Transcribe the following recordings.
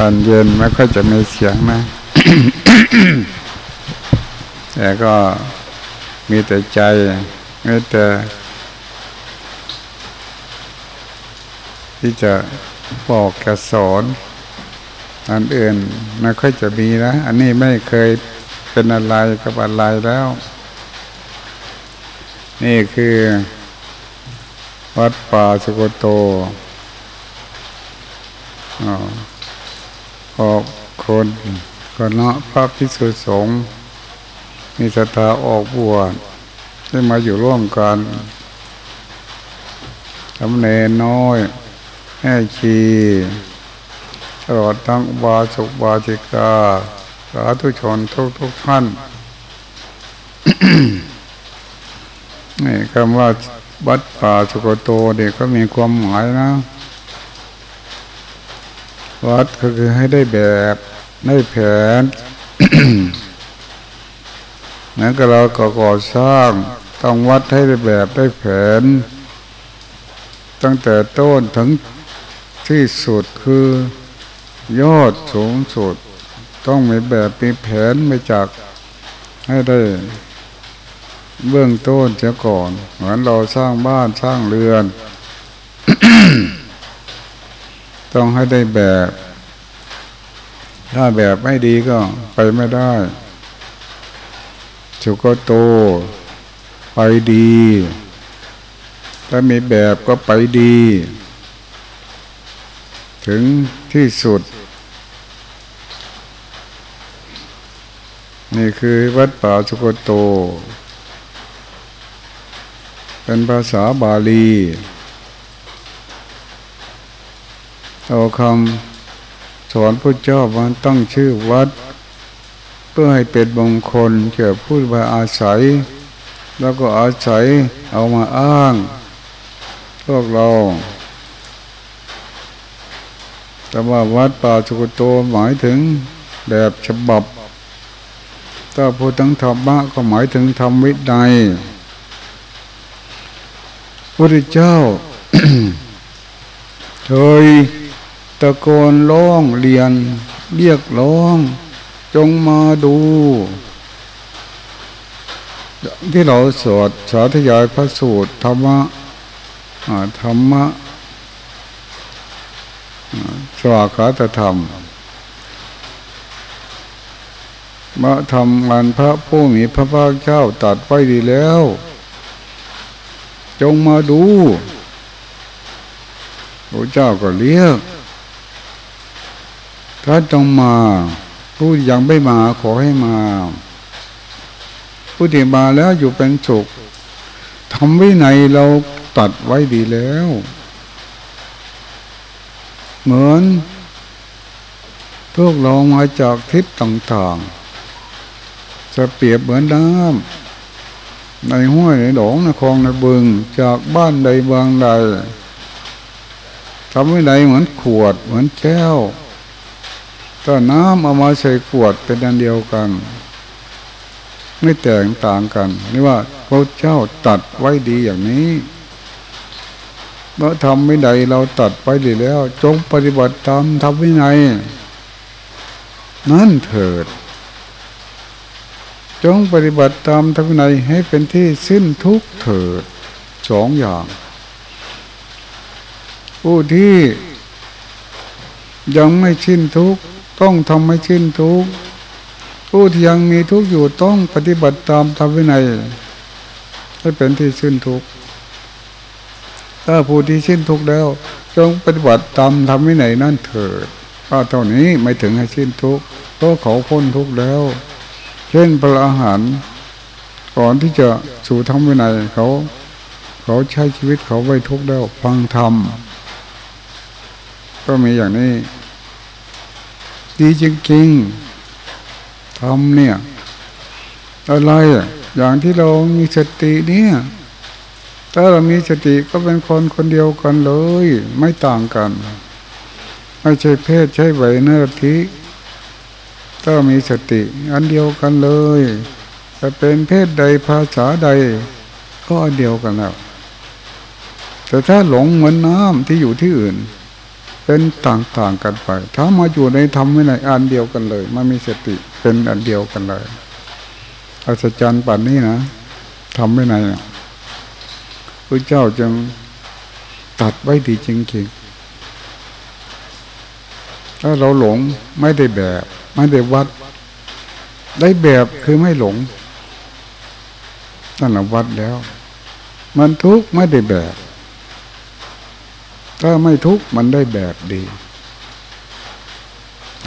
ตอนเย็นไม่ค่อยจะมีเสียงนะ แต่ก็มีแต่ใจมีแต่ที่จะบอกกระสอนอันอื่นไม่ค่อยจะมีนะ อันนี้ไม่เคยเป็นอะไรกับอะไรแล้ว นี่คือ วัดป่าสุโกโต ขอบคนคณะพระพิสุสงฆ์มีศรัทธาออกบวชได้มาอยู่ร่วมกันทำเนน้อยแม่ชีตลอดทั้งบาสุบาจิกา สาธุชนทุกทุกท่านนี่คำว่าวัดป่าสุโกโตเด็กก็มีความหมายนะ วัดก็คือให้ได้แบบได้แผนนั้นก็เราก็ก่อสร้างต้องวัดให้ได้แบบได้แผน ตั้งแต่ต้นถึงที่สุดคือยอดสูงสุด ต้องมีแบบมีแผนไม่จากให้ได้ เบื้องต้นเสียก่อน เหมือนเราสร้างบ้านสร้างเรือน ต้องให้ได้แบบ ถ้าแบบไม่ดีก็ไปไม่ได้สุกโต ไปดี ถ้ามีแบบก็ไปดี ถึงที่สุด นี่คือวัดป่าสุโกโต เป็นภาษาบาลี เอาคำสอนพระเจ้ามันตั้งชื่อวัด เพื่อให้เป็นมงคลเกี่ยวพูดว่าอาศัย แล้วก็อาศัยเอามาอ้าง พวกเรา แต่ว่าวัดป่าสุกโตหมายถึงแบบฉบับ ถ้าพูดถึงธรรมะก็หมายถึงธรรมวินัยพระเจ้าเคย ตะโกนร้องเรียน เรียกร้อง จงมาดู ที่เราสวดสาธยายพระสูตรธรรมะธรรมะสวากาตธรรมมาทำงานพระผู้มีพระภาคเจ้าตัดไว้ดีแล้ว จงมาดูพระเจ้าก็เรียก ถ้าจงมา ผู้ยังไม่มาขอให้มา ผู้ที่มาแล้วอยู่เป็นสุขทำวินัยเราตัดไว้ดีแล้ว เหมือนพวกเรามาจากทิศต่างๆ จะเปรียบเหมือนน้ำในห้วยในหนองในคลองในบึง จากบ้านใดบางใดทำไวินัยเหมือนขวดเหมือนแก้ว ถ้าน้ำเอามาใส่ขวดเป็นอันเดียวกัน ไม่แตกต่างกันนี่ว่าพระเจ้าตัดไว้ดีอย่างนี้เมื่อทำไม่ใดเราตัดไปดีแล้ว จงปฏิบัติตามทำวินัยนั่นเถิด จงปฏิบัติตามทำวินัยให้เป็นที่สิ้นทุกเถิดสองอย่าง ผู้ที่ยังไม่สิ้นทุกข์ ต้องทำให้ชิ้นทุกผู้ที่ยังมีทุกข์อยู่ต้องปฏิบัติตามธรรมวินัยให้เป็นที่สิ้นทุกข์ถ้าผู้ที่สิ้นทุกข์แล้ว จงปฏิบัติตามธรรมวินัยนั่นเถิดถ้าเท่านี้ไม่ถึงให้สิ้นทุกข์เพราะเขาพ้นทุกข์แล้ว เช่นพระอาหารก่อนที่จะสู่ธรรมวินัยเขา เขาใช้ชีวิตเขาไว้ทุกข์แล้วฟังธรรมก็มีอย่างนี้ ดีจริงๆทำเนี่ย อะไรอะอย่างที่เรามีสติเนี่ย ถ้าเรามีสติก็เป็นคนคนเดียวกันเลย ไม่ต่างกัน ไม่ใช่เพศใช่ไหวเนื้อทิถ้ามีสติ อันเดียวกันเลย จะเป็นเพศใดภาษาใด ก็อันเดียวกันแล้ว แต่ถ้าหลงเหมือนน้ำที่อยู่ที่อื่น เป็นต่างๆกันไป ถ้ามาอยู่ในธรรมวินัยอันเดียวกันเลยมันมีสติเป็นอันเดียวกันเลยอัศจรรย์ปัจนี้นะทำไม่ไหนพระเจ้าจึงตัดไว้ดีจริงๆถ้าเราหลงไม่ได้แบบ ไม่ได้วัด ได้แบบคือไม่หลงนั่นแหละวัดแล้ว มันทุกข์ไม่ได้แบบ ถ้าไม่ทุกข์มันได้แบบดี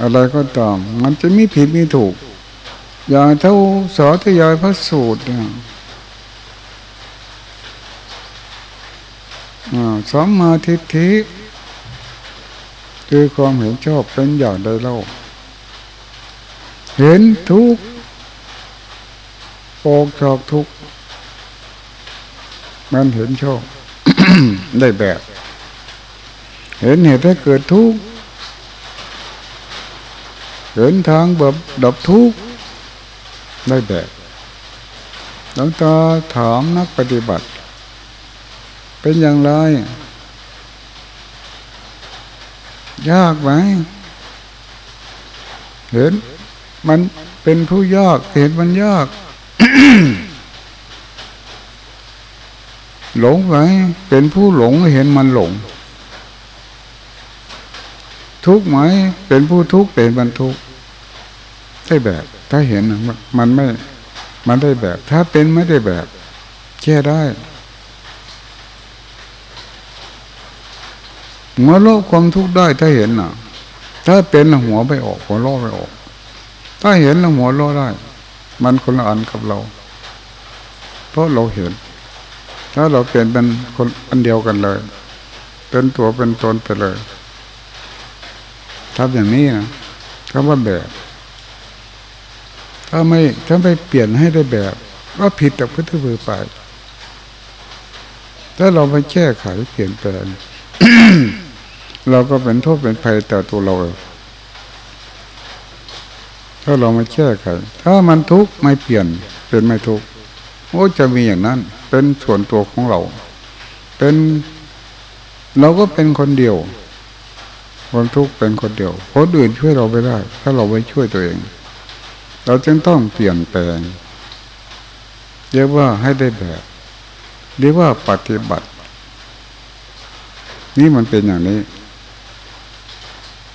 อะไรก็ตาม มันจะมีผิดมีถูก อย่างเท่าสอทยายพระสูตรเนี่ยสัมมาทิฏฐิคือความเห็นชอบเป็นอย่างใดเล่า เห็นทุกออกจากทุกมันเห็นชอบได้แบบ เห็นเหตุให้เกิดทุกข์เห็นทางแบบดับทุกข์ได้แบบหลวงตาถามนักปฏิบัติ เป็นอย่างไร ยากไหมเห็นมันเป็นผู้ยากเห็นมันยาก หลงไหมเป็นผู้หลงเห็นมันหลง ทุกไหม เป็นผู้ทุกข์เป็นมันทุกข์ได้แบบ ถ้าเห็นมันไม่ มันได้แบบ ถ้าเป็นไม่ได้แบบแค่ได้หัวโลกความทุกข์ได้ถ้าเห็นน่ะ ถ้าเป็นหัวไม่ออกหัวโลกไม่ออก ถ้าเห็นแล้วหัวโลกได้ มันคนละอันกับเรา เพราะเราเห็น ถ้าเราเปลี่ยนเป็นคนอันเดียวกันเลย เป็นตัวเป็นตนไปเลย ทำอย่างนี้นะคำว่าแบบ ถ้าไม่ถ้าไม่เปลี่ยนให้ได้แบบ ก็ผิดจากพุทธบือไปถ้าเราไม่แก้ไขเปลี่ยนแปลงเราก็เป็นโทษเป็นภัยต่อตัวเรา ถ้าเราไม่แก้ไขถ้ามันทุกข์ไม่เปลี่ยนเป็นไม่ทุกข์โอ้จะมีอย่างนั้น เป็นส่วนตัวของเรา เป็นเราก็เป็นคนเดียว ความทุกข์เป็นคนเดียวคนอื่นช่วยเราไม่ได้ ถ้าเราไม่ช่วยตัวเอง เราจึงต้องเปลี่ยนแปลงเรียกว่าให้ได้แบบเรียกว่าปฏิบัติ นี่มันเป็นอย่างนี้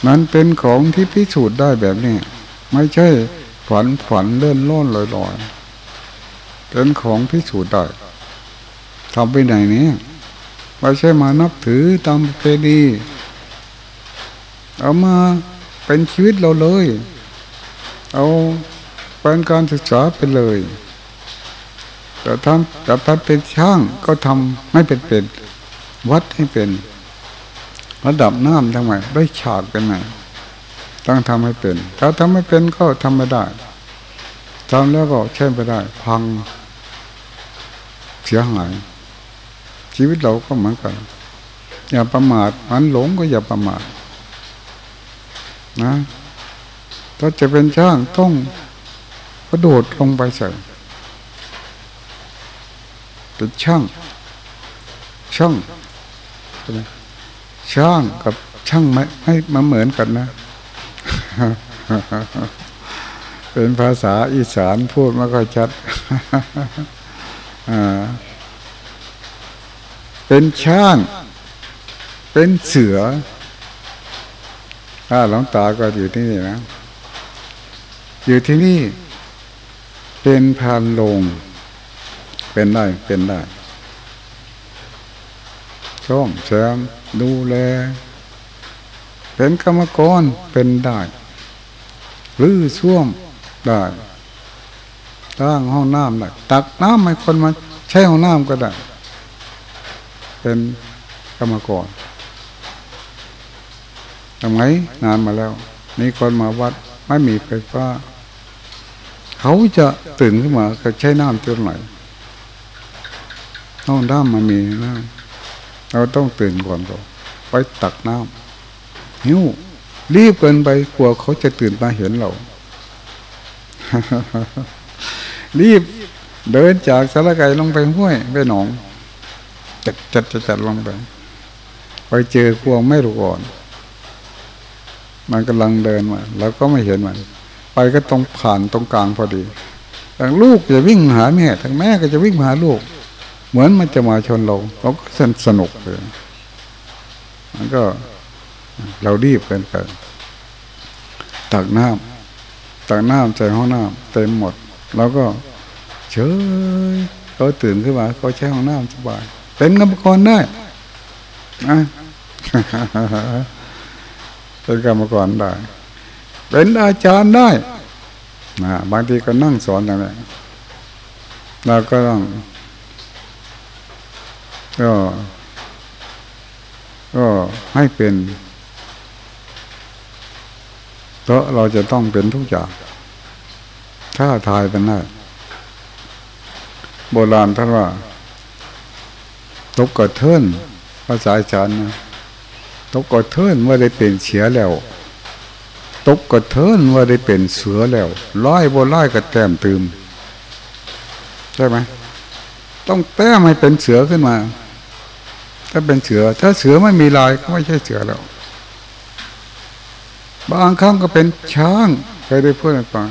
มันเป็นของที่พิสูจน์ได้แบบนี้ ไม่ใช่ฝันฝันเลื่อนล่อนลอยลอยเป็นของพิสูจน์ได้ทำไปไหนนี้ไม่ใช่มานับถือตามเพณี เอามาเป็นชีวิตเราเลย เอาเป็นการศึกษาไปเลยแต่ทำแต่พัดเป็นช่างก็ทำไม่เป็นเป็นวัดให้เป็น ระดับน้ำทำไมได้ฉากเป็นไงต้องทำให้เป็น ถ้าทำไม่เป็นก็ทำไม่ได้ทำแล้วก็ใช้ไม่ได้ พังเสียหาย ชีวิตเราก็เหมือนกัน อย่าประมาทมันหลงก็อย่าประมาท นะ ถ้าจะเป็นช่างต้องกระโดดลงไปใส่เป็นช่าง ช่างช่างกับช่างไม่ไม่มาเหมือนกันนะเป็นภาษาอีสานพูดไม่ค่อยชัดเป็นช่าง เป็นเสือ ถ้าหลวงตาก็อยู่ที่นี่นะ อยู่ที่นี่ เป็นพานลง เป็นได้ เป็นได้ ช่องแซมดูแล เป็นกรรมกรเป็นได้ หรือช่วมได้ตั้งห้องน้ำได้ตักน้ำให้คนมาใช้ห้องน้ำก็ได้ เป็นกรรมกร ทำไงนานมาแล้ว มีคนมาวัดไม่มีไฟฟ้า เขาจะตื่นขึ้นมาก็ใช้น้ำจนไหนห้องน้ำมันมีน้ำเราต้องตื่นก่อนเราไปตักน้ำหิวรีบเกินไปกลัวเขาจะตื่นมาเห็นเรา รีบเดินจากสารไก่ลงไปห้วยไปหนองจัดจัดจัดจัดลงไป ไปเจอพวงไม่รู้ก่อน มันกำลังเดินมาเราก็ไม่เห็นมันไปก็ตรงผ่านตรงกลางพอดีทางลูกจะวิ่งหาแม่ทางแม่ก็จะวิ่งหาลูก เหมือนมันจะมาชนเราเราก็สนุกเลยมันก็เรารีบกันไปตักน้ำตักน้ำใส่ห้องน้ำเต็มหมดเราก็เฉยเขาตื่นขึ้นมาเขาใช้ห้องน้ำสบาย เป็นกรรมกรได้นะ เป็นกรรมกรได้ เป็นอาจารย์ได้นะบางทีก็นั่งสอนอย่างนี้เราก็ต้องก็ก็ให้เป็นเพราะเราจะต้องเป็นทุกอย่างถ้าทายเป็นได้โบราณท่านว่าตกกระเทินภาษาจารย์นะ ตกกระเทินว่าได้เป็นเสียแล้ว ตกกระเทินว่าได้เป็นเสือแล้วร้อยโบร้อยกระแต้มตืมใช่ไหมต้องแต้มให้เป็นเสือขึ้นมา ถ้าเป็นเสือ ถ้าเสือไม่มีลายก็ไม่ใช่เสือแล้ว บางครั้งก็เป็นช้างเคยได้พูดให้ฟัง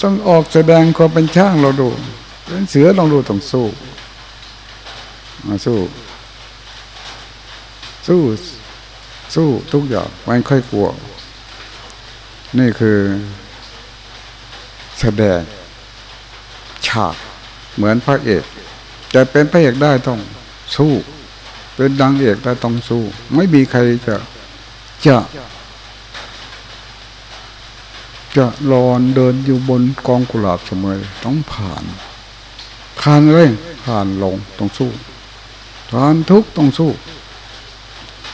ต้องออกแสดงความเป็นช้างเราดู เป็นเสือลองดูต้องสู้มาสู้ สู้สู้ทุกอย่างไม่ค่อยกลัว นี่คือแสดงฉากเหมือนพระเอกจะเป็นพระเอกได้ต้องสู้ เป็นดังเอกได้ต้องสู้ ไม่มีใครจะจะจะรอนเดินอยู่บนกองกุหลาบเสมอต้องผ่านผ่านเลยผ่านลงต้องสู้ผ่านทุกต้องสู้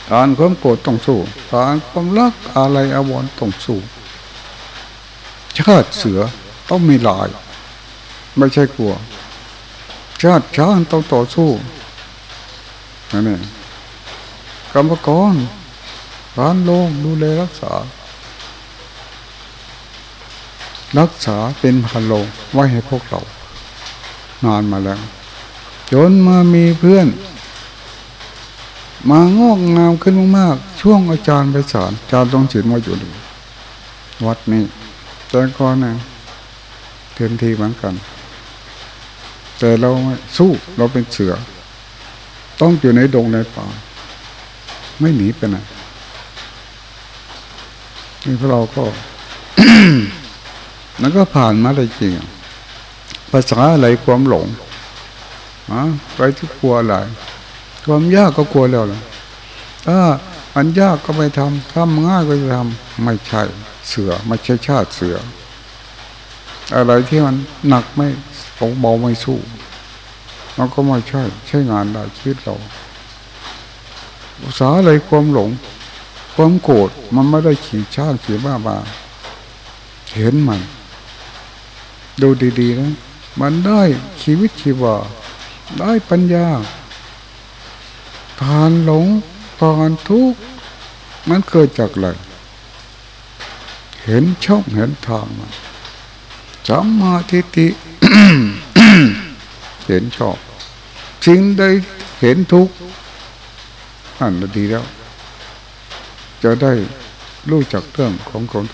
ผ่านความโกรธต้องสู้ผ่านความรักอะไรอาวรต้องสู้ชาติเสือต้องมีลาย ไม่ใช่กลัว ชาติช้างต้องต่อสู้นั่นเองกรรมกรผ่านโลงดูแลรักษา รักษาเป็นพันโลไว้ให้พวกเรา นานมาแล้ว จนมามีเพื่อน มางอกงามขึ้นมากๆ ช่วงอาจารย์ไปสอนอาจารย์ต้องฉินมาอยู่ดีวัดนี้แต่ก่อนนะเต็มทีเหมือนกัน แต่เราสู้เราเป็นเสือ ต้องอยู่ในดงในป่าไม่หนีไปไหนนี่พวกเราก็แล้วก็ผ่านมาได้จริงภาษาอะไรความหลงอะไปที่กลัวอะไร ความยากก็กลัวแล้วล่ะถ้ามันยากก็ไม่ทำทำง่ายก็จะทำไม่ใช่เสือไม่ใช่ชาติเสือ อะไรที่มันหนักไม่ของเบาไม่สู้มันก็ไม่ใช่ ใช่งานได้ชีวิตเราภาษาอะไรความหลง ความโกรธมันไม่ได้ขี่ช้างขี่บ้าบาเห็นมัน ดูดีๆนะ มันได้ชีวิตชีวาได้ปัญญา ผ่านหลงผ่านทุกข์มันเกิดจากอะไรเห็นช่องเห็นทางมันสัมมาทิฏฐิเห็นชอบสิ่งใดเห็นทุกข์อันดีแล้ว จะได้รู้จักเรื่องของคน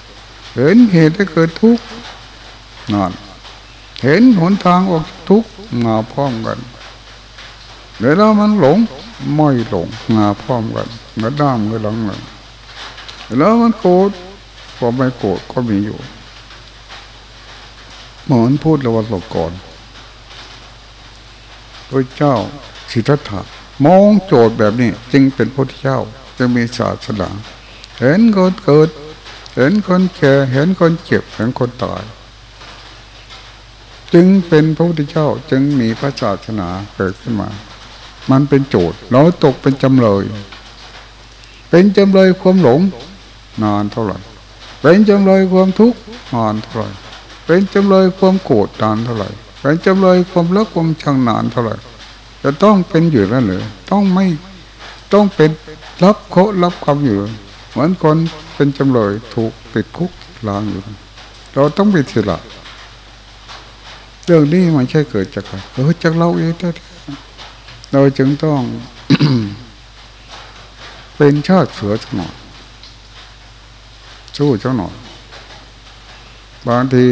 เห็นเหตุให้เกิดทุกข์นอนเห็นหนทางออกทุกมาพร้อมกันเดี๋ยวเรามันหลง ไม่หลงงาพร้อมกันเมื่อด้ามเมื่อหลังหลังแล้วมันโกรธพอไม่โกรธก็มีอยู่เหมือนพูดระวังหลบก่อนพระเจ้าสิทธัตถะมองโจทย์แบบนี้ จึงเป็นพระเจ้าจะมีศาสนาเห็นคนเกิด เห็นคนแก่เห็นคนเจ็บเห็นคนตายจึงเป็นพระพุทธเจ้าจึงมีพระศาสนาเกิดขึ้นมา มันเป็นโจทย์เราตกเป็นจำเลย เป็นจำเลยความหลง นานเท่าไหร่ เป็นจำเลยความทุกข์นานเท่าไหร่ เป็นจำเลยความโกรธนานเท่าไหร่ เป็นจำเลยความรักความชังนานเท่าไหร่ จะต้องเป็นอยู่นั่นเลยต้องไม่ต้องเป็นรับโครับความอยู่เหมือนคนเป็นจำเลยถูกติดคุกลางอยู่ เราต้องเป็นศิละเรื่องนี้มันใช่เกิดจากใครเออจากเราเองแท้ เราจึงต้อง เป็นชาติเสือสักหน่อยสู้เจ้าหน่อยบางที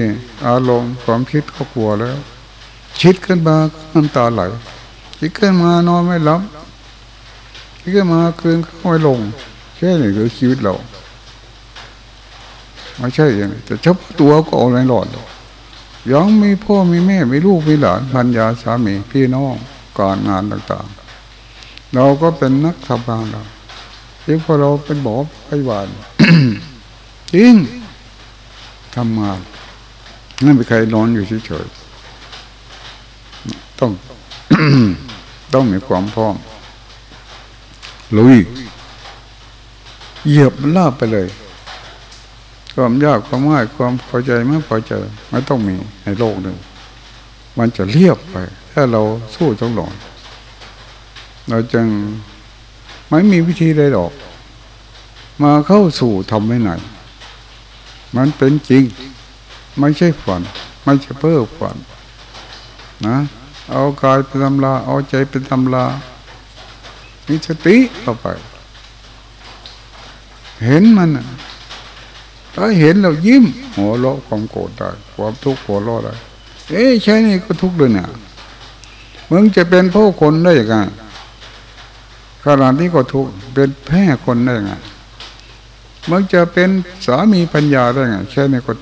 อารมณ์ความคิดก็กลัวแล้ว คิดขึ้นมาน้ำตาไหลคิดขึ้นมานอนไม่หลับคิดขึ้นมาคืนเข้าไม่ลงแค่นี้คือชีวิตเราไม่ใช่อย่างแต่เฉพาะตัวก็เอาไรหลอดยังมีพ่อมีแม่มีลูกมีหลานพันยาสามีพี่น้อง การงานต่างๆ เราก็เป็นนักทำงานเราที่พอเราเป็นหมอพยาบาลจริงทำงานไม่มีใครนอนอยู่เฉยๆต้อง ต้องมีความพร้อมลุยเหยียบมันลาบไปเลย ความยากความง่ายความพอใจไม่พอใจไม่ต้องมีในโลกหนึ่งมันจะเรียบไป ถ้าเราสู้จงหลอนเราจึงไม่มีวิธีใดหรอก มาเข้าสู่ทำไม่ไหน มันเป็นจริง ไม่ใช่ฝัน ไม่ใช่เพ้อฝัน นะ เอากายเป็นตำลาเอาใจเป็นตำลามีสติเข้าไป เห็นมันถ้าเห็นเรายิ้ม หัวเราะความโกรธได้ ความทุกข์หัวเราะได้ เอ๊ะใช่นี่ก็ทุกข์เลยเนี่ย มึงจะเป็นพ่อคนได้ยังไงขนาดนี้ก็ทุกเป็นแพ้คนได้ยังไงมึงจะเป็นสามีปัญญาได้ไงแค่นี้ก็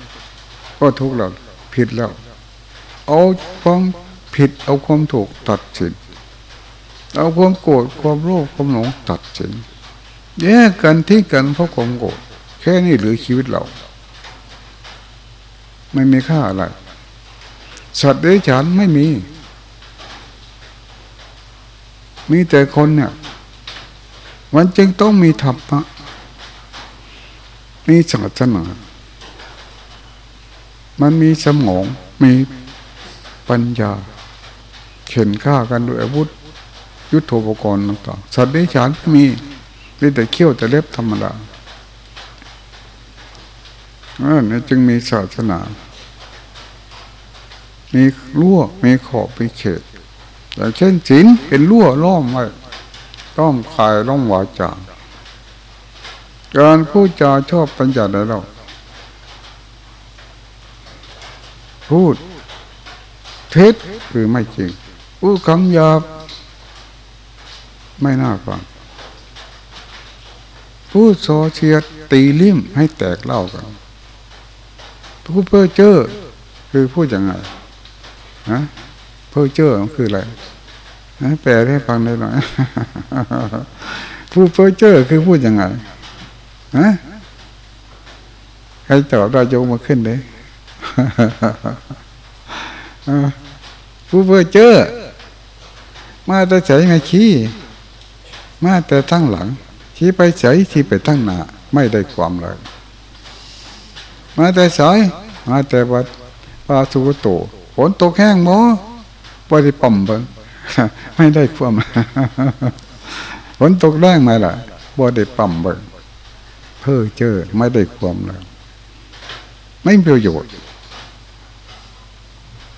ก็ทุกข์แล้วผิดแล้ว เอาความผิดเอาความถูกตัดสินเอาความโกรธความโลภความหลงตัดสินแยกกันที่กันเพราะความโกรธแค่นี้หรือชีวิตเรา ไม่มีค่าอะไร สัตว์เดรัจฉานไม่มี มีแต่คนเนี่ย มันจึงต้องมีธรรมะมีศาสนามันมีสมองมีปัญญาเข็นฆ่ากันด้วยอาวุธ ยุทโธปกรณ์ต่างๆสัตว์ได้ฉานมีมีแต่เขี้ยวแต่เล็บธรรมดาอันนี้จึงมีศาสนา มีรั่วมีขอบมีเขต อย่างเช่นศีลเป็นรั่วล้อมไว้ต้องคายล้อมวาจาการพูดจาชอบปัญญาได้เราพูดเท็จคือไม่จริงพูดคำหยาบไม่น่าฟังพูดโซเชียตีลิ่มให้แตกเล่ากันพูดเพ้อเจ้อคือพูดยังไงฮะ พ้อเจ้อคืออะไรแปลให้ฟังได้หน่อยพูดเพ้อเจ้อคือพูดยังไงฮะใครตอบได้ยกมาขึ้นเลยผู้เพื่อเจอมาแต่ใส่มาขี้มาแต่ตั้งหลังชี้ไปใส่ชี้ไปตั้งหน้าไม่ได้ความเลยมาแต่สายมาแต่วัดปาสุโตฝนตกแห้งหมอ บริปมเบิงไม่ได้ความฝนตกแรงไหมล่ะบริปั่มเบิงเพ้อเจอไม่ได้ความเลยไม่มีประโยชน์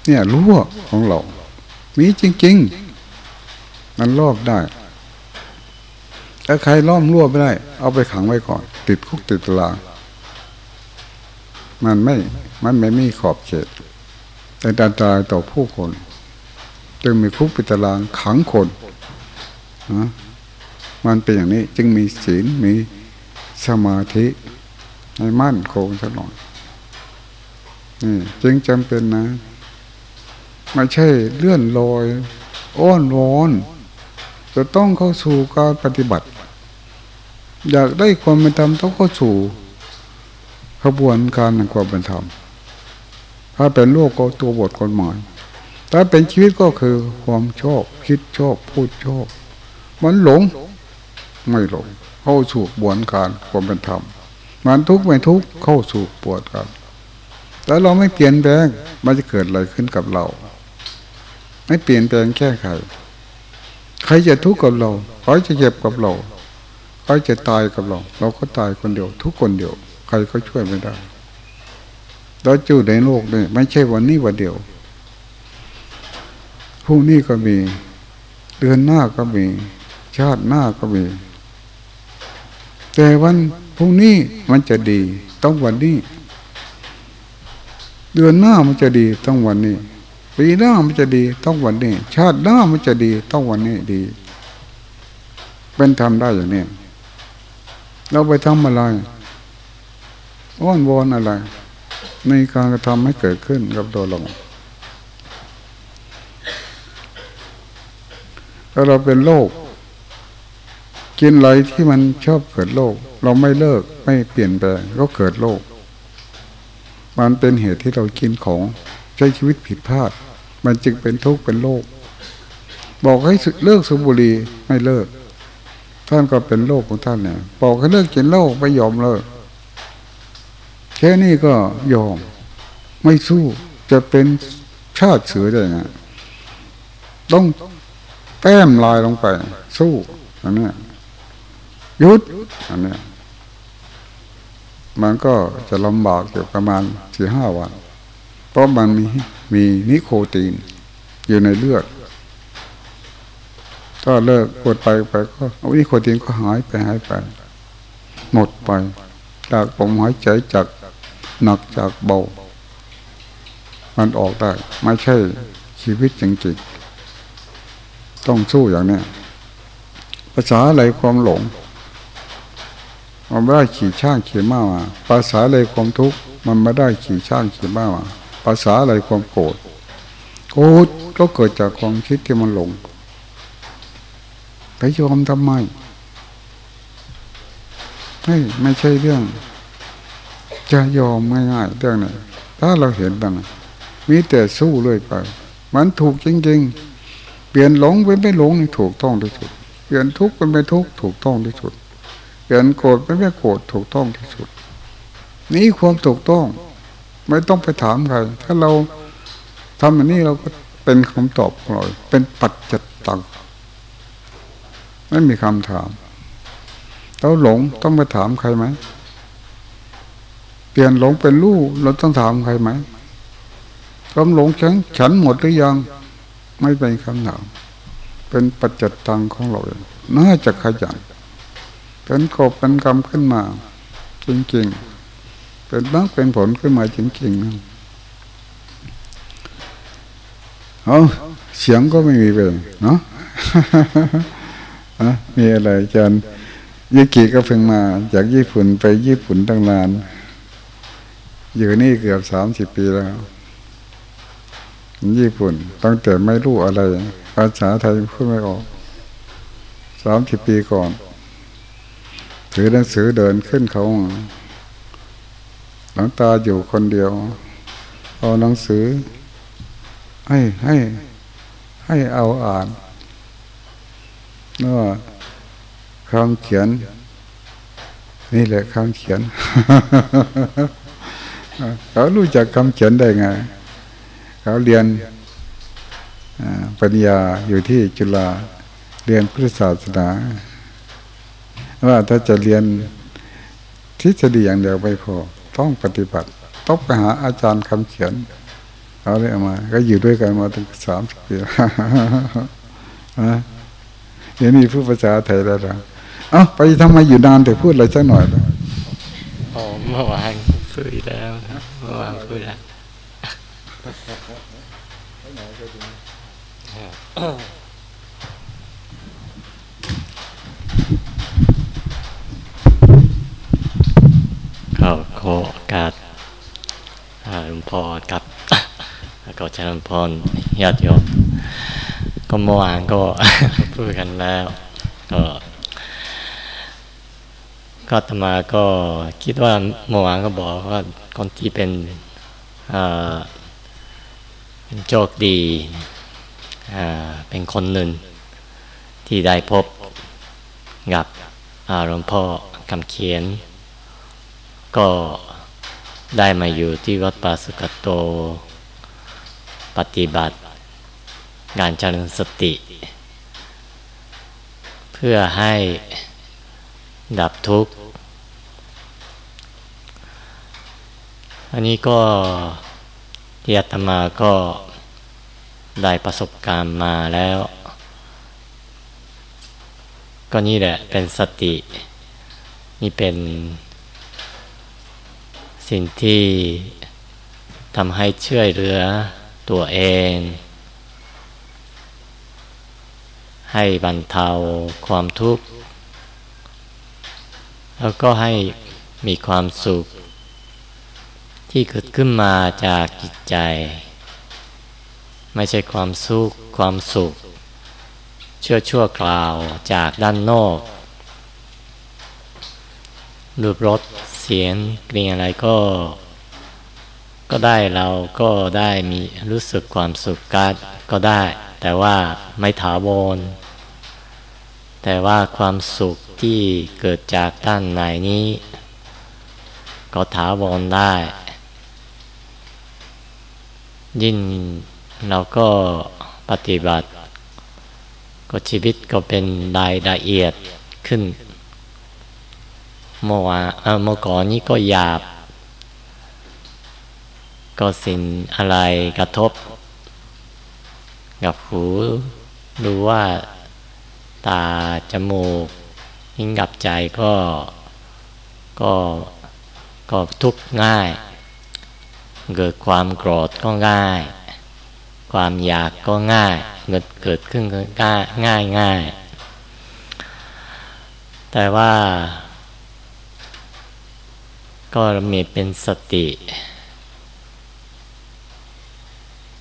เนี่ยรั่วของเรา มีจริง ๆ มันรอบได้ถ้าใครล้อมรั่วไม่ได้ เอาไปขังไว้ก่อน ติดคุกติดตารางมันไม่ มันไม่มีขอบเขตแต่อันตรายต่อผู้คน จึงมีคุกปิตารางขังคนนะมันเป็นอย่างนี้จึงมีศีลมีสมาธิให้มั่นคงสักหน่อยนี่จึงจำเป็นนะ ไม่ใช่เลื่อนลอย อ้อนวอนจะต้องเข้าสู่การปฏิบัติ อยากได้ความเป็นธรรมต้องเข้าสู่ขบวนการแห่งความเป็นธรรมถ้าเป็นโลกก็ตัวบทกฎหมาย ถ้าเป็นชีวิตก็คือความชอบ คิดชอบ พูดชอบ มันหลง ไม่หลง เข้าสู่บวนการความเป็นธรรม มันทุกข์ไม่ทุกข์เข้าสู่ปวดกันแต่เราไม่เปลี่ยนแปลงมันจะเกิดอะไรขึ้นกับเรา ไม่เปลี่ยนแปลงแก้ไข ใครจะทุกข์กับเราใครจะเจ็บกับเราใครจะตายกับเรา เราก็ตายคนเดียว ทุกคนเดียว ใครก็ช่วยไม่ได้เราจูในโลกนี่ไม่ใช่วันนี้วันเดียว พรุ่งนี้ก็มีเดือนหน้าก็มี ชาติหน้าก็มี แต่วันพรุ่งนี้มันจะดี ต้องวันนี้ เดือนหน้ามันจะดีต้องวันนี้ปีหน้ามันจะดีต้องวันนี้ ชาติหน้ามันจะดีต้องวันนี้ดี เป็นทำได้อย่างนี้เราไปทำอะไรอ้อนวอนอะไร ในการกระทำให้เกิดขึ้นกับตัวเรา ถ้าเราเป็นโรคกินอะไรที่มันชอบเกิดโรคเราไม่เลิกไม่เปลี่ยนแปลงก็เกิดโรคมันเป็นเหตุที่เรากินของใช้ชีวิตผิดพลาด มันจึงเป็นทุกข์เป็นโรคบอกให้เลิกสูบบุหรี่ไม่เลิก ท่านก็เป็นโรคของท่านเนี่ยบอกให้เลิกกินเหล้าไม่ยอมเลิกแค่นี้ก็ยอม ไม่สู้จะเป็นชาติเสือได้ไงต้อง แต้มลายลงไป สู้อันนี้ยุดอันนี้มันก็จะลำบากอยู่ประมาณสี่ห้าวัน เพราะมันมีมีนิโคตีนอยู่ในเลือด ถ้าเลิกกดไปไปก็นิโคตีนก็หายไปหายไป หมดไป จากลมหายใจจากหนักจากเบา มันออกได้ ไม่ใช่ชีวิตจริงๆ ต้องสู้อย่างนี้ภาษาอะไรความหลงมันไม่ได้ขี่ช่างขี่ม้ามาภาษาอะไรความทุกข์มันไม่ได้ขี่ช่างขี่ม้ามาภาษาอะไรความโกรธโกรธก็เกิดจากความคิดที่มันหลงไปยอมทำไมไม่ไม่ใช่เรื่อง จะยอมง่ายๆเรื่องนี้ถ้าเราเห็นบ้างมีแต่สู้เลยไป มันถูกจริง ๆ ลี่ยนหลงเป็นไม่หลงนี่ถูกต้องที่สุด เปลี่ยนทุกข์เป็นไม่ทุกข์ถูกต้องที่สุด เปลี่ยนโกรธเป็นไม่โกรธถูกต้องที่สุด นี่ความถูกต้อง ไม่ต้องไปถามใคร ถ้าเราทำแบบนี้เราก็เป็นคำตอบของเราเป็นปัจจิตังไม่มีคำถามเราหลงต้องไปถามใครไหมเปลี่ยนหลงเป็นลูกเราต้องถามใครไหมความหลงฉันฉันหมดหรือยัง ไม่เป็นคำถามเป็นปัจจิตังของเราน่าจะขยันเป็นกบเป็นกรรมขึ้นมา จริงๆ เป็นมรรคเป็นผลขึ้นมาจริงๆนะเอาเสียงก็ไม่มีเลยเนาะมีอะไรจันยิกิก็เพิ่งมา จากญี่ปุ่นไปญี่ปุ่นตั้งนาน อยู่นี่เกือบสามสิบปีแล้ว ญี่ปุ่น ตั้งแต่ไม่รู้อะไร ภาษาไทยพูดไม่ออกสามสิบปีก่อน ถือหนังสือเดินขึ้นเขา หลังตาอยู่คนเดียว เอาหนังสือ ให้ให้ ให้เอาอ่านว่าคำเขียน นี่แหละคำเขียน เขารู้จักคำเขียนได้ไง เขาเรียนปัญญาอยู่ที่จุฬาเรียนพุทธศาสนา ว่าถ้าจะเรียนทฤษฎีอย่างเดียวไม่พอ ต้องปฏิบัติ ต้องไปหาอาจารย์คำเขียนเอาเลยมา ก็อยู่ด้วยกันมาถึงสามสิบปีเดี๋ยวนี้พูดภาษาไทยแล้วนะเอ้าไปทำไมอยู่นานแต่พูดอะไรสักหน่อยเลยอ๋อเมื่อวานคุยแล้วเมื่อวานคุยแล้ว ก็ขอโอกาสหลวงพ่อกับก็เจริญพรญาติโยมก็เมื่อวานก็พูดกันแล้ว ก็ก็ตมาก็คิดว่าเมื่อวานก็บอกว่าคนที่เป็นเป็นโชคดี เป็นคนหนึ่ง ที่ได้พบกับหลวงพ่อคำเขียน ก็ได้มาอยู่ที่วัดป่าสุกโต ปฏิบัติ งานเจริญสติ เพื่อให้ดับทุกข์ อันนี้ก็ที่อาตมาก็ ได้ประสบการณ์มาแล้ว ก็นี่แหละเป็นสติ นี่เป็น สิ่งที่ทำให้ช่วยเหลือตัวเอง ให้บรรเทาความทุกข์ แล้วก็ให้มีความสุข ที่เกิดขึ้นมาจากจิตใจ ไม่ใช่ความสุขความสุขชั่วชั่วคราวจากด้านนอกรูปรสเสียงกลิ่นอะไรก็ ก็ได้เราก็ได้มีรู้สึกความสุขกัดก็ได้ แต่ว่าไม่ถาวรแต่ว่าความสุขที่เกิดจากด้านในนี้ ก็ถาวรได้ ยิ่ง เราก็ปฏิบัติ ก็ชีวิตก็เป็นรายละเอียดขึ้น เมื่อวาเมื่อก่อนนี้ก็หยาบ ก็สิ่งอะไรกระทบ กับหูดูว่าตาจมูกยิ่งกับใจก็ก็ก็ทุกข์ง่าย เกิดความโกรธก็ง่าย ความอยากก็ง่ายเกิดเกิดขึ้นก็ง่ายง่ายง่าย แต่ว่า ก็มีเป็นสติ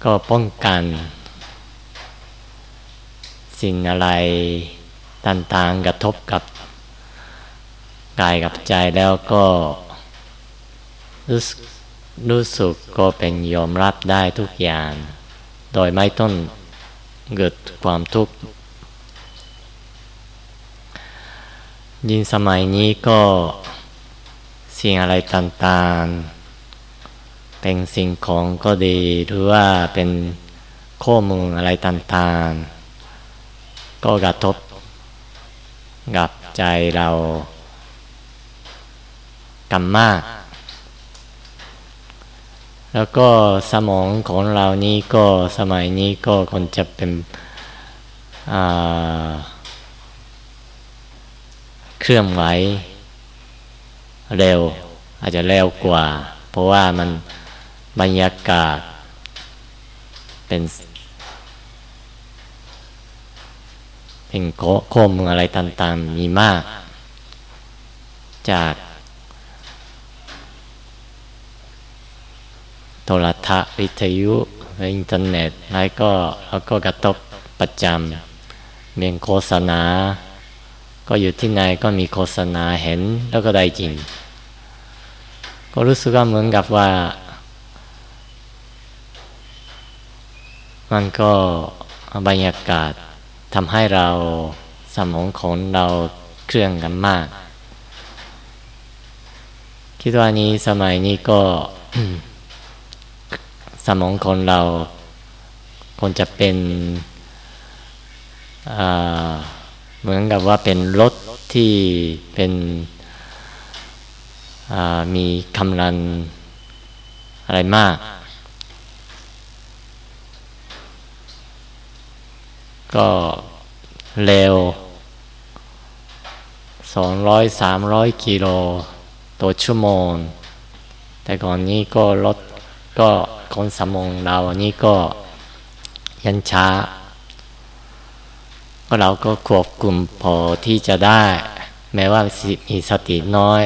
ก็ป้องกัน สิ่งอะไรต่างๆกระทบกับกายกับใจแล้วก็รู้รู้สึกก็เป็นยอมรับได้ทุกอย่าง โดยไม่ต้องเกิดความทุกข์ยินสมัยนี้ก็สิ่งอะไรต่างๆ เป็นสิ่งของก็ดีหรือว่าเป็นข้อมูลอะไรต่างๆ ก็กระทบกับใจเรากันมาก แล้วก็สมองของเรานี้ก็สมัยนี้ก็คนจะเป็นเคลื่อนไหวเร็ว อาจจะเร็วกว่า เพราะว่ามันบรรยากาศ เป็นเป็นโคมอะไรต่างๆ มีมาก จาก โทรทัศน์วิทยุอินเทอร์เน็ตแล้วก็แล้วก็กระทบประจำเมียงโฆษณา ก็อยู่ที่ไหนก็มีโฆษณาเห็นแล้วก็ได้จริง ก็รู้สึกว่าเหมือนกับว่า มันก็บรรยากาศทำให้เราสมองของเราเครื่องกันมาก คิดว่านี้สมัยนี้ก็ สมองของเราควรจะเป็นเหมือนกับว่าเป็นรถที่เป็นมีกำลังอะไรมาก ก็เร็วสองร้อยสามร้อยกิโลต่อชั่วโมง แต่ก่อนนี้ก็รถก็ คนสมองเราอันนี้ก็ยันช้า ก็เราก็ควบคุมพอที่จะได้ แม้ว่ามีสติน้อย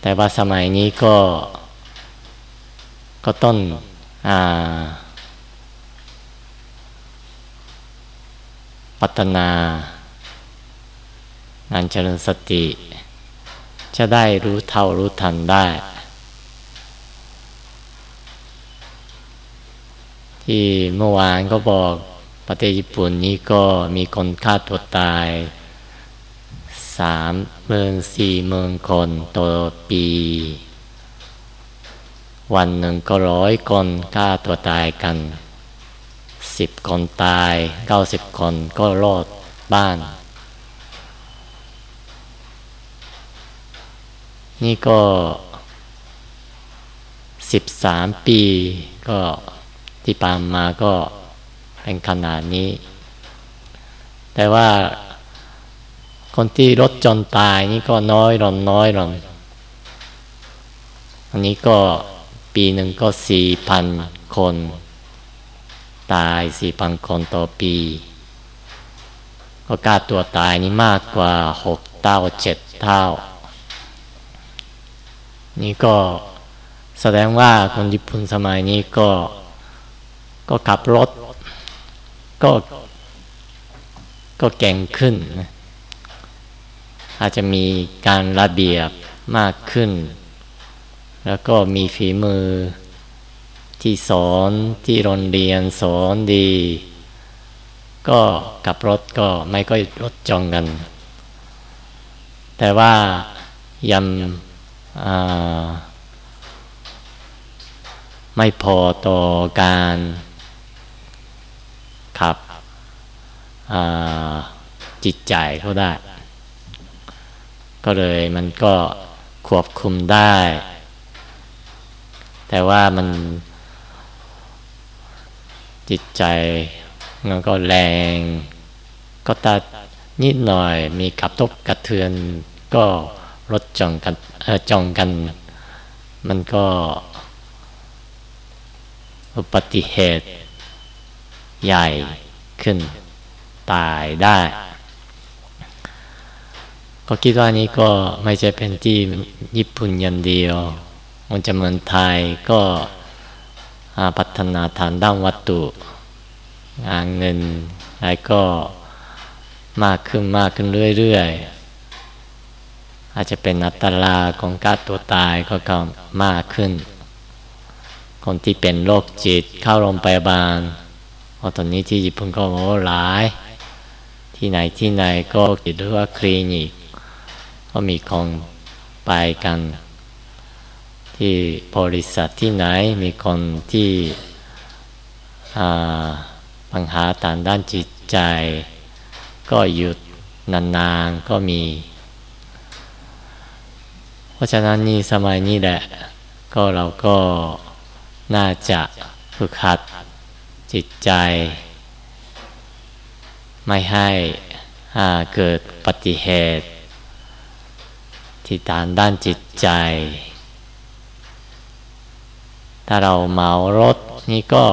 แต่ว่าสมัยนี้ก็ ก็ต้นอ่าพัฒนางานเจริญสติ จะได้รู้เท่ารู้ทันได้ ที่เมื่อวานก็บอกประเทศญี่ปุ่นนี้ก็มีคนฆ่าตัวตายสามหมื่นสี่หมื่นคนต่อปี วันหนึ่งก็ร้อยคนฆ่าตัวตายกันสิบคนตายเก้าสิบคนก็รอดบ้าน นี่ก็สิบสามปีก็ ที่ปามมาก็เป็นขนาดนี้ แต่ว่าคนที่รถจนตายนี่ก็น้อยลงน้อยลงอันนี้ก็ปีหนึ่งก็สี่พันคน ตายสี่พันคนต่อปี ก็กาตัวตายนี่มากกว่าหกเท่าเจ็ดเท่า นี่ก็แสดงว่าคนญี่ปุ่นสมัยนี้ก็ ก็ขับรถ ก็ก็เก่งขึ้น อาจจะมีการระเบียบมากขึ้น แล้วก็มีฝีมือที่สอนที่โรงเรียนสอนดี ก็กับรถก็ไม่ก็รถจองกัน แต่ว่ายังไม่พอต่อการ ขับจิตใจเขาได้ ก็เลยมันก็ควบคุมได้ แต่ว่ามันจิตใจมันก็แรง ก็ตัดนิดหน่อยมีกับทบกระเทือน ก็ลดจองกันจองกัน มันก็อุบัติเหตุ ใหญ่ขึ้นตายได้ ก็คิดว่านี้ก็ไม่ใช่เป็นที่ญี่ปุ่นยันเดียว มันจะเหมือนไทยก็พัฒนาฐานด้านวัตถุงานเงินอะไรก็มากขึ้นมากขึ้นเรื่อยๆ อาจจะเป็นอัตราของการตัวตายก็ก็มากขึ้น คนที่เป็นโรคจิตเข้าโรงพยาบาล พราะตอนนี้ที่ญี่ปุ่นก็โอ้หลาย ที่ไหนที่ไหนก็คิดว่าคลินิก ก็มีคนไปกัน ที่บริษัทที่ไหนมีคนที่ปัญหาทางด้านจิตใจ ก็หยุดนานๆก็มี เพราะฉะนั้นนี่สมัยนี้แหละ ก็เราก็น่าจะฝึกหัด จิตใจ ไม่ให้เกิดปฏิเหตุ ที่ตานด้านจิตใจ ถ้าเราเมารถนี่ก็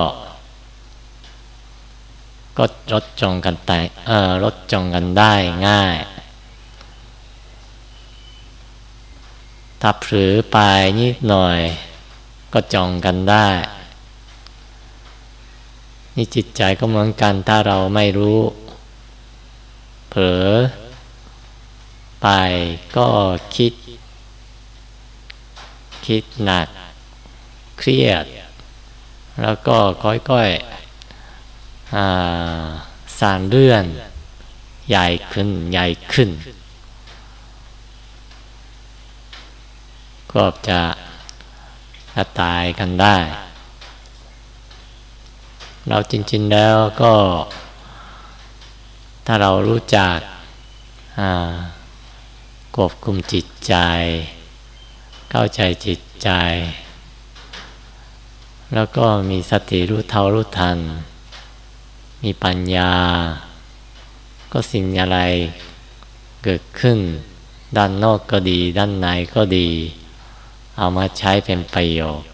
ก็รถจงกันแต่เออรถจงกันได้ง่าย ถ้าผลอไปนิดหน่อย ก็จองกันได้ นี่จิตใจก็เหมือนกันถ้าเราไม่รู้ เผลอไปก็คิด คิดหนัก เครียด แล้วก็ค่อยๆสารเลื่อนใหญ่ขึ้นใหญ่ขึ้น ก็จะตายกันได้ เราจริง ๆแล้วก็ ถ้าเรารู้จักควบคุมจิตใจ เข้าใจจิตใจ แล้วก็มีสติรู้เท่ารู้ทัน มีปัญญา ก็สิ่งอะไรเกิดขึ้น ด้านนอกก็ดี ด้านในก็ดี เอามาใช้เป็นประโยชน์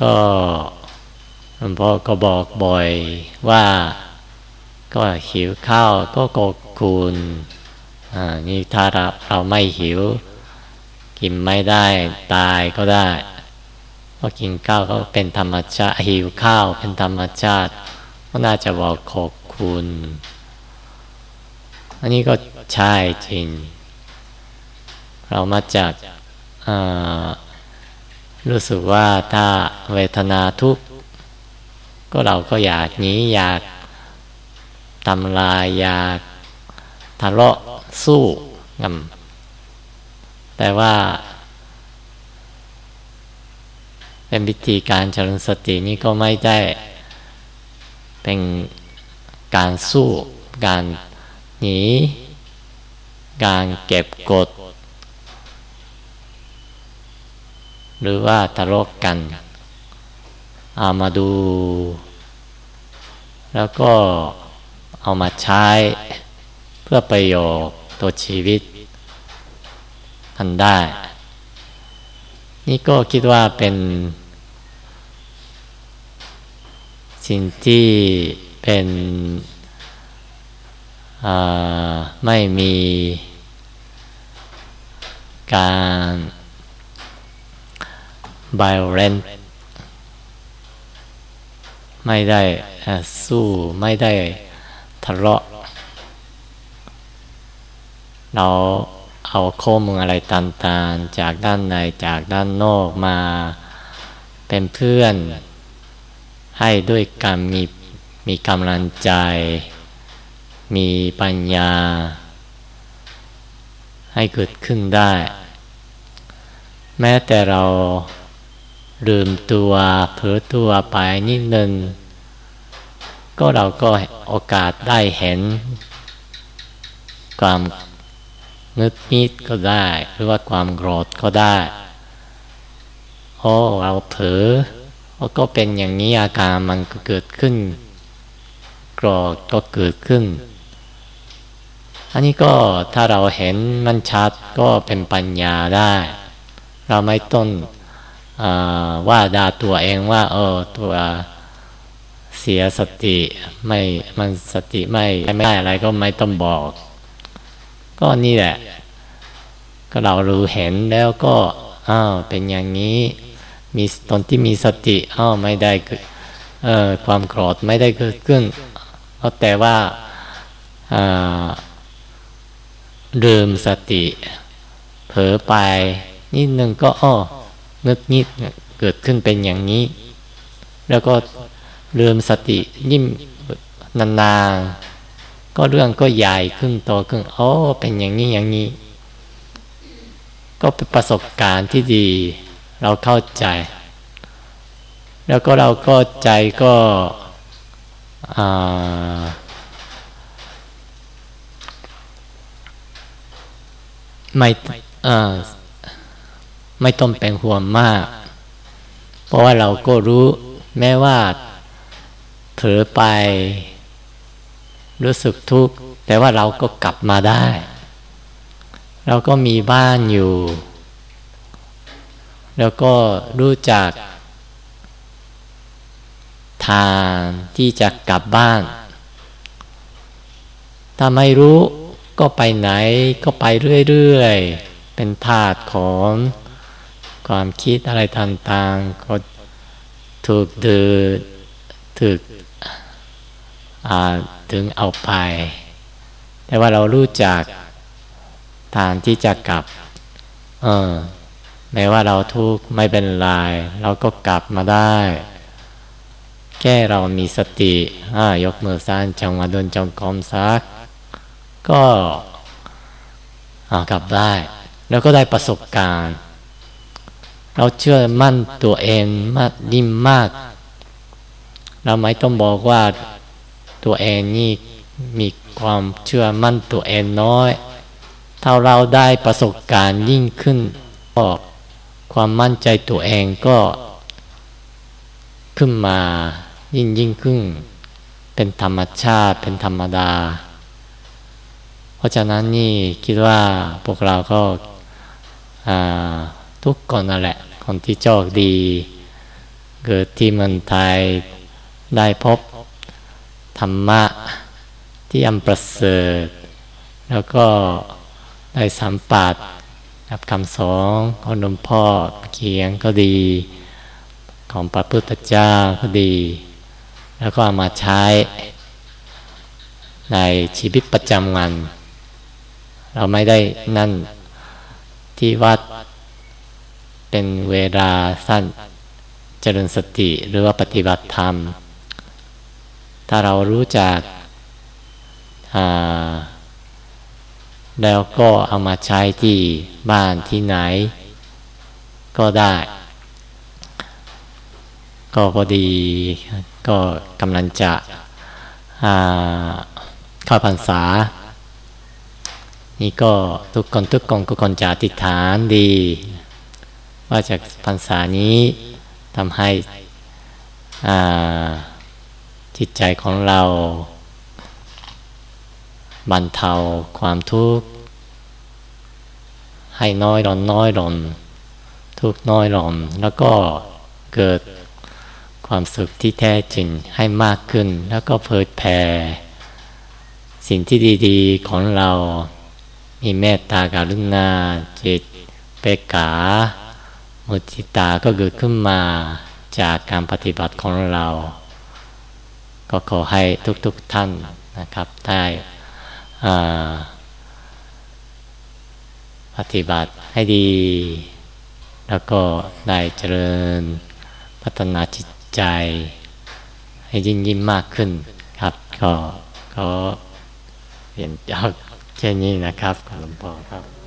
ก็หลวงพ่อก็บอกบ่อยว่าก็หิวข้าวก็กดคุณอ่านี่ถ้าเราเราไม่หิว กินไม่ได้ตายก็ได้พราะกินข้าวก็เป็นธรรมชาติหิวข้าวเป็นธรรมชาติก็น่าจะบอกขอบคุณ อันนี้ก็ใช่จริง เรามาจากอ่า รู้สึกว่าถ้าเวทนาทุกข์ก็เราก็อยากหนีอยากทำลายอยากทะเลาะสู้กันแต่ว่าเป็นวิธีการเจริญสตินี้ก็ไม่ได้เป็นการสู้ การหนี การเก็บกด หรือว่าทะเลาะกันเอามาดู แล้วก็เอามาใช้เพื่อประโยชน์ตัวชีวิตทันได้ นี่ก็คิดว่าเป็น สิ่งที่เป็นไม่มีการ violent ไม่ได้สู้ไม่ได้ทะเลาะ เราเอาข้อมูลอะไรต่างๆ จากด้านในจากด้านนอกมาเป็นเพื่อน ให้ด้วยกันมีมีกำลังใจ มีปัญญา ให้เกิดขึ้นได้ แม้แต่เรา ลืมตัวเผลอตัวไปนิดนึงก็เราก็โอกาสได้เห็น ความนึกนิดก็ได้ หรือว่าความโกรธก็ได้โอ้เราเผลอก็เป็นอย่างนี้อาการมันก็เกิดขึ้นโกรธก็เกิดขึ้น อันนี้ก็ถ้าเราเห็นมันชัดก็เป็นปัญญาได้ เราไม่ต้อง ว่าด่าตัวเองว่า เออตัวเสียสติไม่มันสติไม่ไม่ได้อะไรก็ไม่ต้องบอก ก็นี่แหละ ก็เรารู้เห็นแล้วก็อ้าวเป็นอย่างนี้ มีตอนที่มีสติอ้าวไม่ได้เออความโกรธไม่ได้เกิดขึ้นแต่ว่าลืมสติ เผลอไปนิดนึงก็อ้อ นึกนิดเกิดขึ้นเป็นอย่างนี้ แล้วก็ลืมสติยิ่มนานๆก็เรื่องก็ใหญ่ขึ้นโตขึ้นโอ้เป็นอย่างนี้อย่างนี้ ก็เป็นประสบการณ์ที่ดี เราเข้าใจ แล้วก็เราก็ใจก็ไม่เออ ไม่ต้องเป็นห่วงมาก เพราะว่าเราก็รู้แม้ว่าเผลอไป รู้สึกทุกข์แต่ว่าเราก็กลับมาได้ เราก็มีบ้านอยู่ แล้วก็รู้จัก ทางที่จะกลับบ้าน ถ้าไม่รู้ก็ไปไหนก็ไปเรื่อย ๆ เป็นธาตุของ ความคิดอะไรต่างๆ ก็ถูกดืดถูกถึงเอาไป แต่ว่าเรารู้จักทางที่จะกลับ เออแม้ว่าเราทุกข์ไม่เป็นไรเราก็กลับมาได้ แค่เรามีสติยกมือสั้นจังมาเดินจงกรมซัก ก็กลับได้ แล้วก็ได้ประสบการณ์ เราเชื่อมั่นตัวเองมากยิ่มมาก เราไม่ต้องบอกว่าตัวเองนี่มีความเชื่อมั่นตัวเองน้อย ถ้าเราได้ประสบการณ์ยิ่งขึ้นก็ความมั่นใจตัวเองก็ขึ้นมายิ่งยิ่งขึ้น เป็นธรรมชาติเป็นธรรมดา เพราะฉะนั้นนี่คิดว่าพวกเราก็ ทุกคนนั่นแหละ คนที่โชคดี เกิดที่เมืองไทยได้พบธรรมะที่อันประเสริฐ แล้วก็ได้สัมผัสกับคำสอนของหลวงพ่อเขียงก็ดี ของพระพุทธเจ้าก็ดี แล้วก็ามาใช้ในชีวิตประจำวัน เราไม่ได้นั่นที่วัด เป็นเวลาสั้นเจริญสติหรือว่าปฏิบัติธรรม ถ้าเรารู้จักแล้วก็เอามาใช้ที่บ้านที่ไหน ก็ได้ ก็พอดีก็กำลังจะเข้าพรรษา นี่ก็ทุกคนทุกคนก็คนจะอธิษฐานดี ว่าจากพรรษานี้ทำให้จิตใจของเราบรรเทาความทุกข์ให้น้อยลงน้อยลงทุกน้อยลงแล้วก็เกิดความสุขที่แท้จริงให้มากขึ้น แล้วก็เผยแผ่สิ่งที่ดีๆของเรา มีเมตตากรุณาจิตเปกขา มุติตาก็เกิดขึ้นมาจากการปฏิบัติของเรา ก็ขอให้ทุกๆทท่านนะครับได้ปฏิบัติให้ดี แล้วก็ได้เจริญพัฒนาจิตใจ ให้ยิ่งยิ่งมากขึ้นครับ ก็ก็เห็นเจ้าแค่นี้นะครับหลวงพ่อครับ